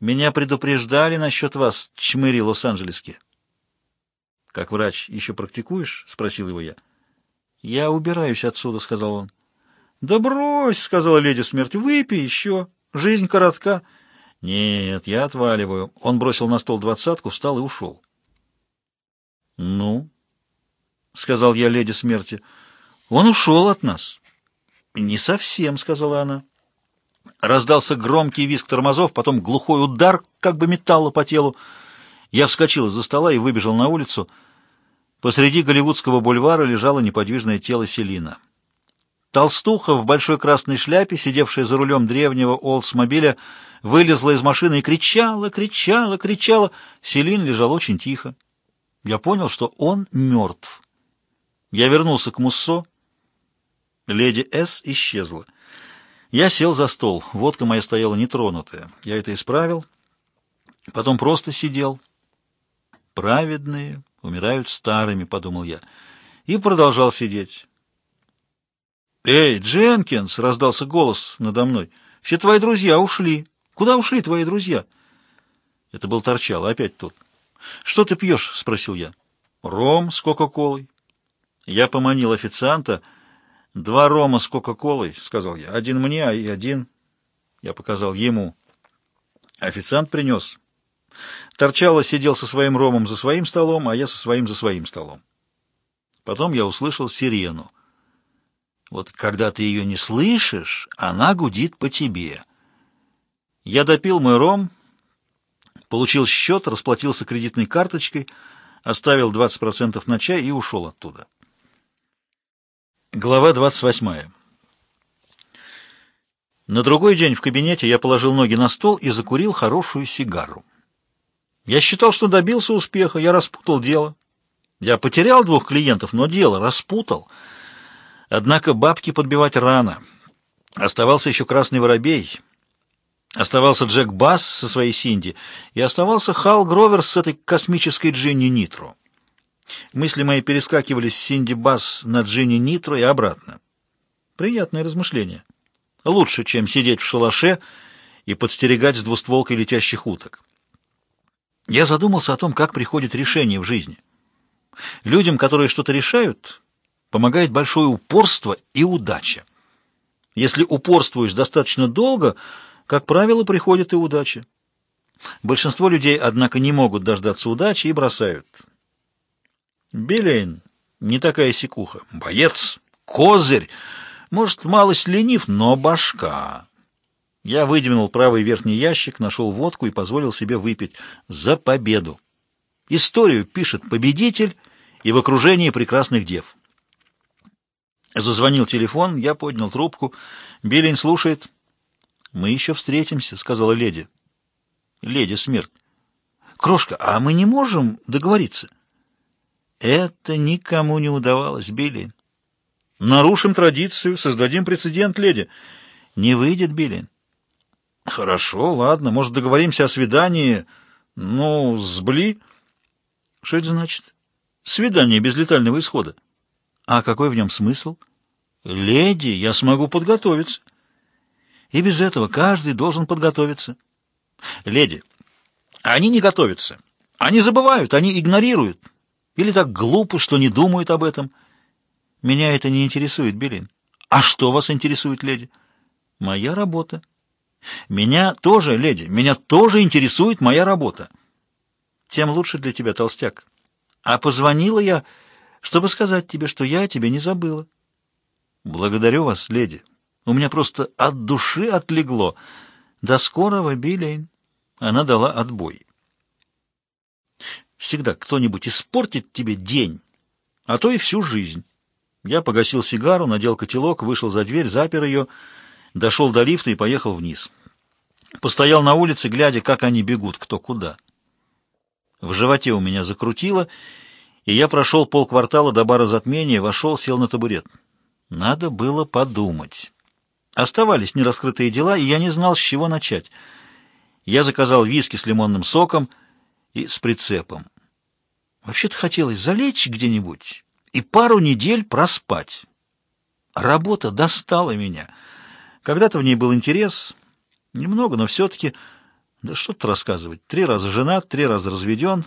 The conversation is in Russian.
Меня предупреждали насчет вас, чмыри лос-анджелесские. — Как врач еще практикуешь? — спросил его я. — Я убираюсь отсюда, — сказал он. — Да брось, — сказала леди смерть, — выпей еще. Жизнь коротка. — Нет, я отваливаю. Он бросил на стол двадцатку, встал и ушел. — Ну, — сказал я леди смерти, — он ушел от нас. — Не совсем, — сказала она. Раздался громкий визг тормозов, потом глухой удар, как бы металла по телу. Я вскочил из-за стола и выбежал на улицу. Посреди Голливудского бульвара лежало неподвижное тело Селина. Толстуха в большой красной шляпе, сидевшая за рулем древнего Олдсмобиля, вылезла из машины и кричала, кричала, кричала. Селин лежал очень тихо. Я понял, что он мертв. Я вернулся к Муссо. Леди С. исчезла. Я сел за стол. Водка моя стояла нетронутая. Я это исправил. Потом просто сидел. «Праведные умирают старыми», — подумал я. И продолжал сидеть. «Эй, Дженкинс!» — раздался голос надо мной. «Все твои друзья ушли. Куда ушли твои друзья?» Это был торчал, опять тут. «Что ты пьешь?» — спросил я. «Ром с Кока-Колой». Я поманил официанта — «Два рома с Кока-Колой», — сказал я. «Один мне, а и один...» Я показал ему. Официант принес. Торчало сидел со своим ромом за своим столом, а я со своим за своим столом. Потом я услышал сирену. Вот когда ты ее не слышишь, она гудит по тебе. Я допил мой ром, получил счет, расплатился кредитной карточкой, оставил 20% на чай и ушел оттуда. Глава 28. На другой день в кабинете я положил ноги на стол и закурил хорошую сигару. Я считал, что добился успеха, я распутал дело. Я потерял двух клиентов, но дело распутал. Однако бабки подбивать рано. Оставался еще Красный Воробей, оставался Джек Басс со своей Синди, и оставался Хал Гровер с этой космической Джинни Нитро. Мысли мои перескакивали с Синди Бас на Джинни Нитро и обратно. Приятное размышление. Лучше, чем сидеть в шалаше и подстерегать с двустволкой летящих уток. Я задумался о том, как приходит решение в жизни. Людям, которые что-то решают, помогает большое упорство и удача. Если упорствуешь достаточно долго, как правило, приходит и удача. Большинство людей, однако, не могут дождаться удачи и бросают. Белейн не такая секуха. Боец, козырь, может, малость ленив, но башка. Я выдвинул правый верхний ящик, нашел водку и позволил себе выпить за победу. Историю пишет победитель и в окружении прекрасных дев. Зазвонил телефон, я поднял трубку. Белень слушает. «Мы еще встретимся», — сказала леди. «Леди смерть». «Крошка, а мы не можем договориться?» Это никому не удавалось, Билли. Нарушим традицию, создадим прецедент, леди. Не выйдет, Билли. Хорошо, ладно, может, договоримся о свидании, ну, с Бли. Что это значит? Свидание без летального исхода. А какой в нем смысл? Леди, я смогу подготовиться. И без этого каждый должен подготовиться. Леди, они не готовятся. Они забывают, они игнорируют. Или так глупы, что не думают об этом? Меня это не интересует, Белин. А что вас интересует, леди? Моя работа. Меня тоже, леди, меня тоже интересует моя работа. Тем лучше для тебя, толстяк. А позвонила я, чтобы сказать тебе, что я тебя не забыла. Благодарю вас, леди. У меня просто от души отлегло. До скорого, Билейн. Она дала отбой. Всегда кто-нибудь испортит тебе день, а то и всю жизнь. Я погасил сигару, надел котелок, вышел за дверь, запер ее, дошел до лифта и поехал вниз. Постоял на улице, глядя, как они бегут, кто куда. В животе у меня закрутило, и я прошел полквартала до бара затмения, вошел, сел на табурет. Надо было подумать. Оставались нераскрытые дела, и я не знал, с чего начать. Я заказал виски с лимонным соком — и с прицепом. Вообще-то хотелось залечь где-нибудь и пару недель проспать. Работа достала меня. Когда-то в ней был интерес, немного, но все-таки Да что тут рассказывать. Три раза женат, три раза разведен,